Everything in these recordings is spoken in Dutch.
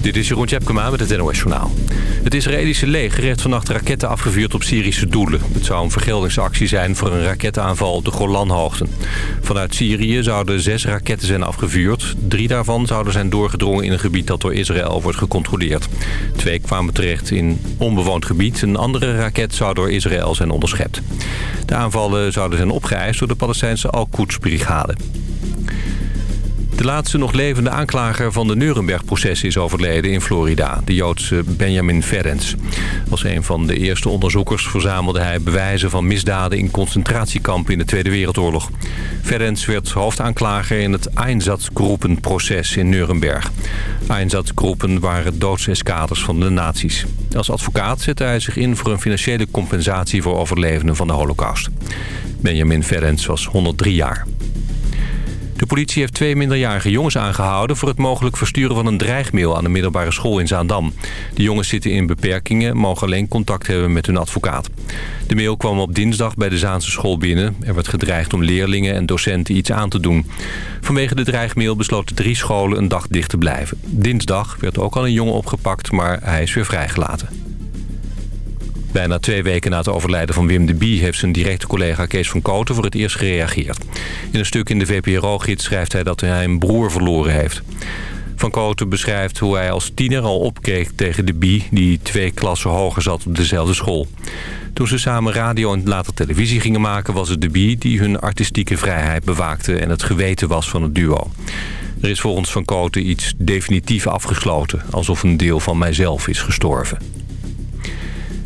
Dit is Jeroen Tjepkema met het NOS Journaal. Het Israëlische leger heeft vannacht raketten afgevuurd op Syrische doelen. Het zou een vergeldingsactie zijn voor een raketaanval op de Golanhoogten. Vanuit Syrië zouden zes raketten zijn afgevuurd. Drie daarvan zouden zijn doorgedrongen in een gebied dat door Israël wordt gecontroleerd. Twee kwamen terecht in onbewoond gebied. Een andere raket zou door Israël zijn onderschept. De aanvallen zouden zijn opgeëist door de Palestijnse Al-Quds-brigade. De laatste nog levende aanklager van de Nuremberg-proces is overleden in Florida. De Joodse Benjamin Ferenc. Als een van de eerste onderzoekers verzamelde hij bewijzen van misdaden in concentratiekampen in de Tweede Wereldoorlog. Ferenc werd hoofdaanklager in het Einsatzgroepenproces in Nuremberg. Einsatzgroepen waren doodseskaders van de nazi's. Als advocaat zette hij zich in voor een financiële compensatie voor overlevenden van de holocaust. Benjamin Ferenc was 103 jaar. De politie heeft twee minderjarige jongens aangehouden... voor het mogelijk versturen van een dreigmail aan de middelbare school in Zaandam. De jongens zitten in beperkingen, mogen alleen contact hebben met hun advocaat. De mail kwam op dinsdag bij de Zaanse school binnen. Er werd gedreigd om leerlingen en docenten iets aan te doen. Vanwege de dreigmail besloten drie scholen een dag dicht te blijven. Dinsdag werd ook al een jongen opgepakt, maar hij is weer vrijgelaten. Bijna twee weken na het overlijden van Wim de Bie... heeft zijn directe collega Kees van Koten voor het eerst gereageerd. In een stuk in de VPRO-gids schrijft hij dat hij een broer verloren heeft. Van Koten beschrijft hoe hij als tiener al opkeek tegen de Bie... die twee klassen hoger zat op dezelfde school. Toen ze samen radio en later televisie gingen maken... was het de Bie die hun artistieke vrijheid bewaakte... en het geweten was van het duo. Er is volgens Van Koten iets definitief afgesloten... alsof een deel van mijzelf is gestorven.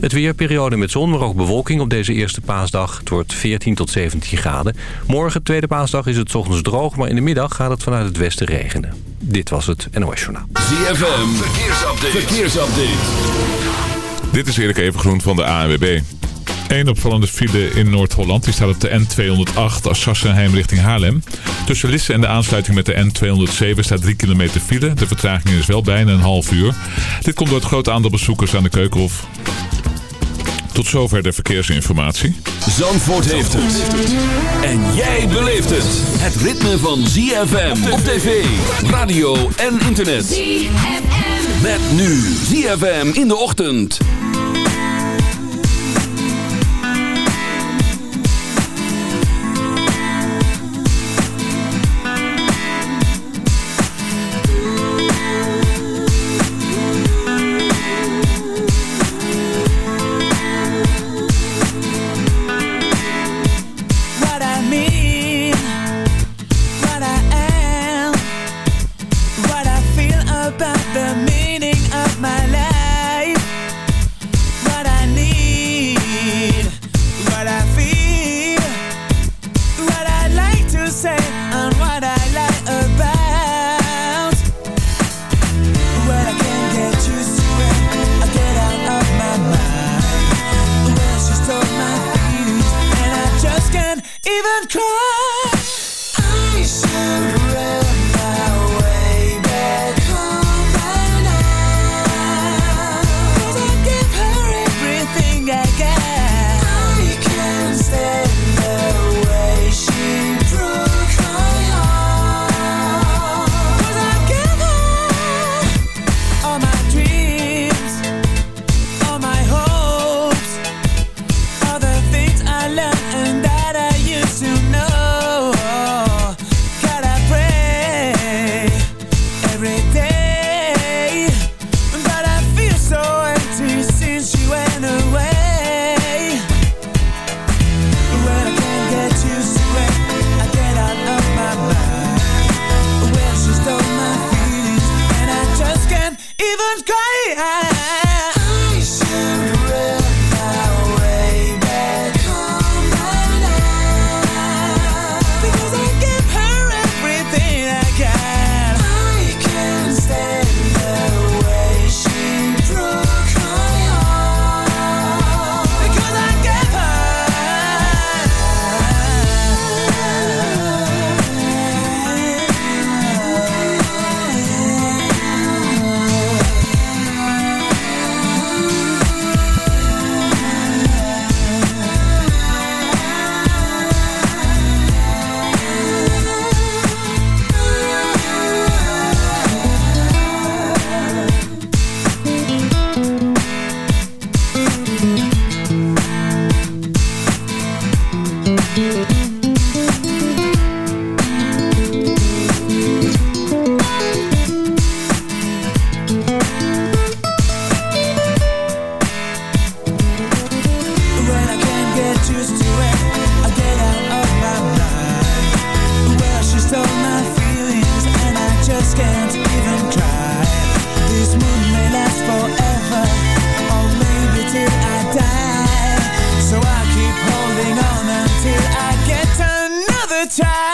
Het weerperiode met zon, maar ook bewolking op deze eerste paasdag. Het wordt 14 tot 17 graden. Morgen, tweede paasdag, is het ochtends droog... maar in de middag gaat het vanuit het westen regenen. Dit was het NOS Journaal. ZFM, verkeersupdate. verkeersupdate. Dit is Erik Evengroen van de ANWB. Eén opvallende file in Noord-Holland. Die staat op de N208 Assassenheim richting Haarlem. Tussen Lisse en de aansluiting met de N207 staat 3 kilometer file. De vertraging is wel bijna een half uur. Dit komt door het grote aantal bezoekers aan de Keukenhof. Tot zover de verkeersinformatie. Zandvoort heeft het. En jij beleeft het. Het ritme van ZFM op tv, radio en internet. ZFM. Met nu ZFM in de ochtend. the time.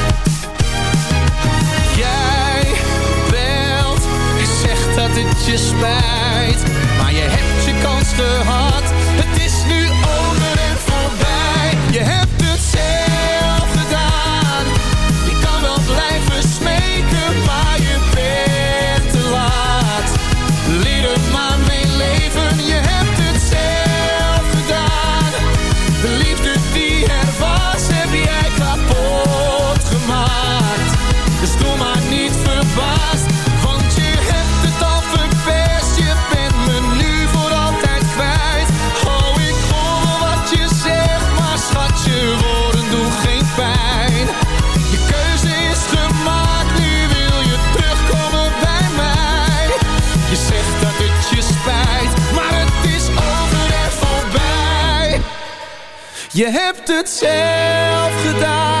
hebt het zelf gedaan.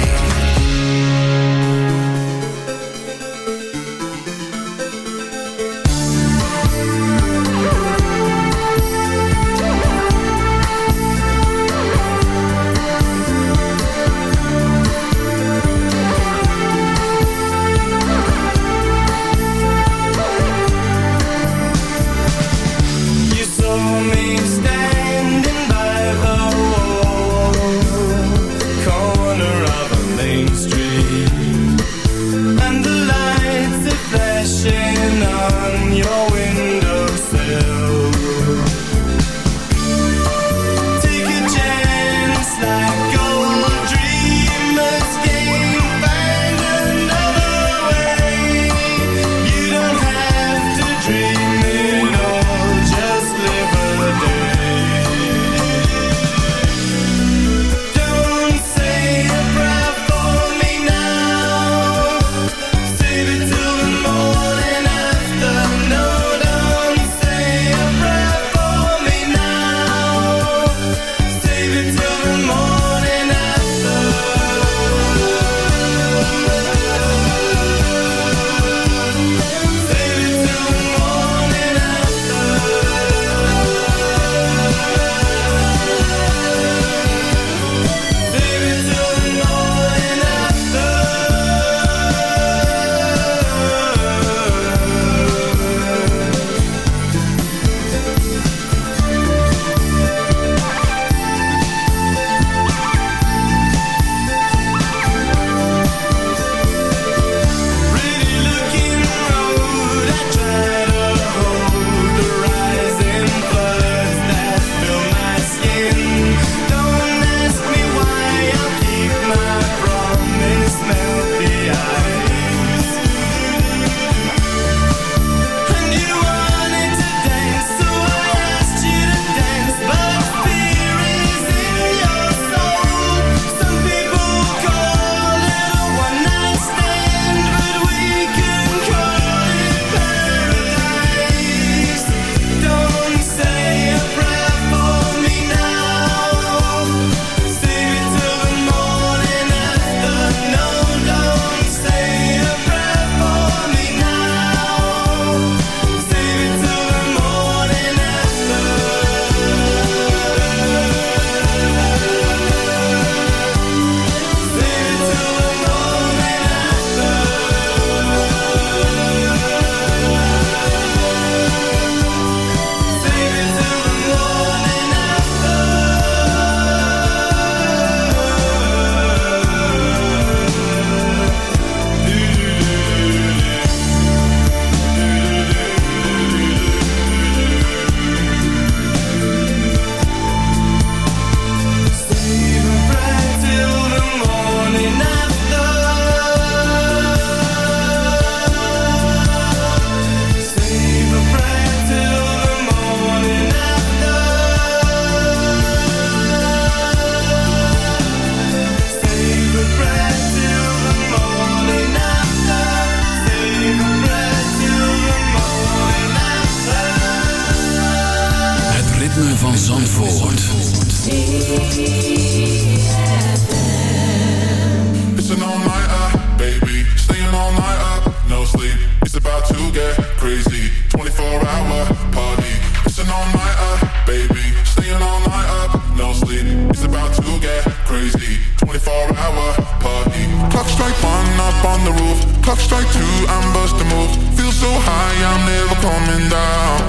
clock strike two, I'm busting moves. Feel so high, I'm never coming down.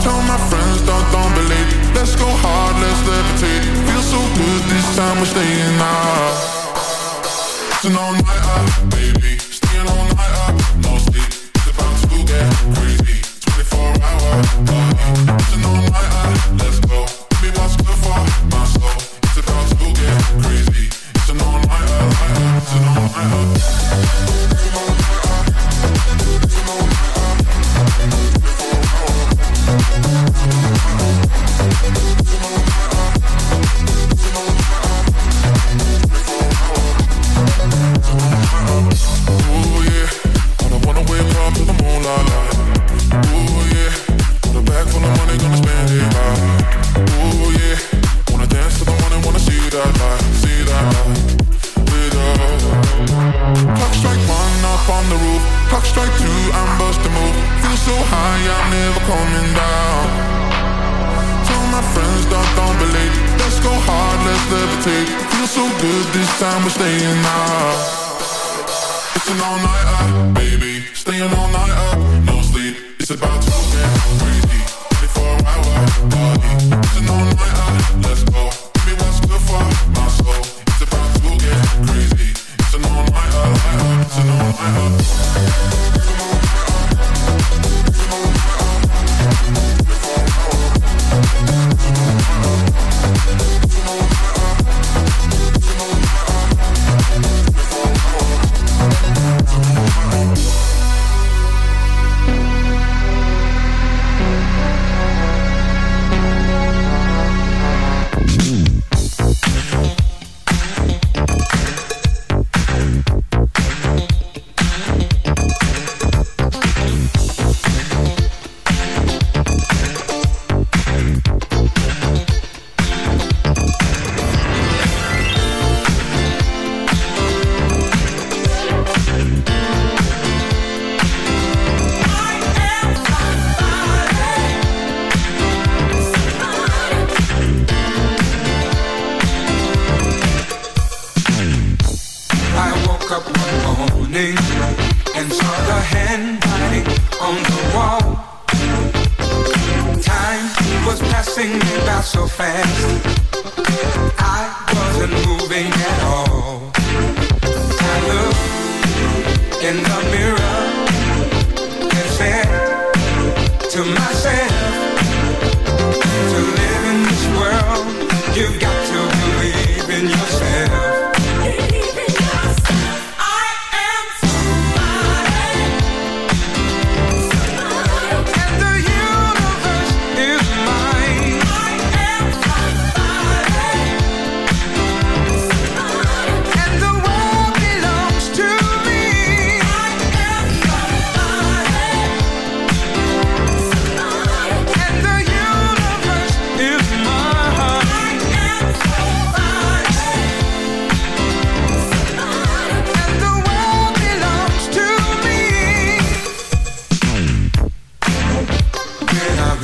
Tell my friends, don't, don't believe. Let's go hard, let's levitate. Feel so good, this time we're staying out. Tonight, so no, ah, baby.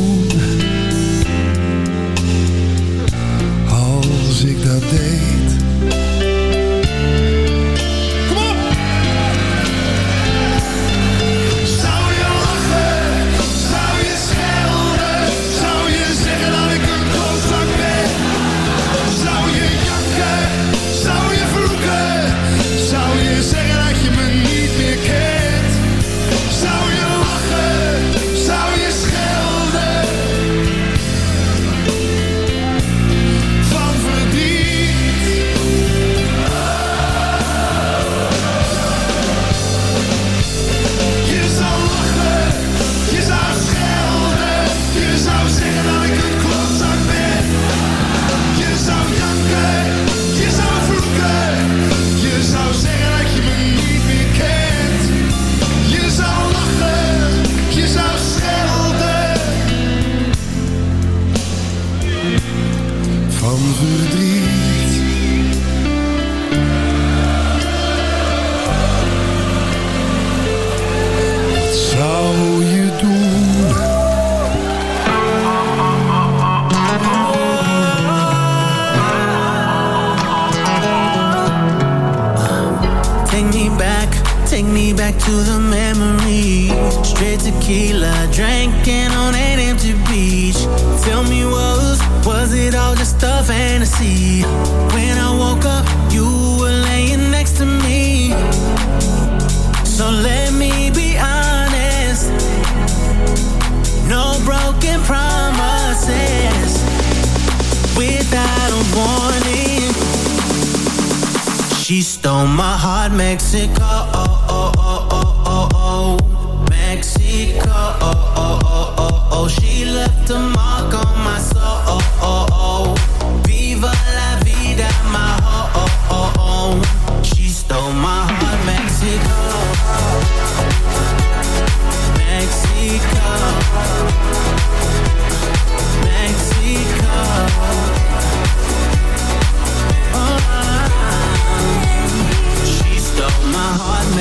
alone my heart, Mexico. Oh, oh, oh, oh, oh, oh. Mexico. Oh, oh, oh, oh, oh. She left a mark.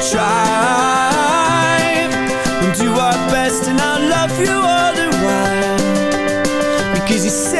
Try and do our best and I'll love you all the while. Because you said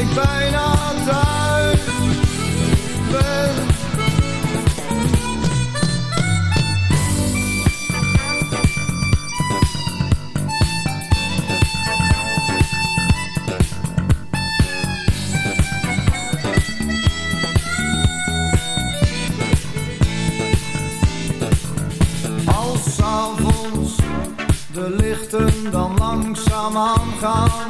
ik bijna thuis ben. Als avonds de lichten dan langzaam aangaan